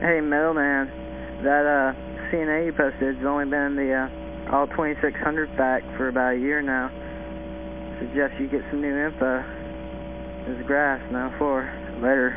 Hey, Middleman, that uh, CNA you posted has only been in the uh, all 2600 back for about a year now. Suggest you get some new info. This Grass, 9-4. Later.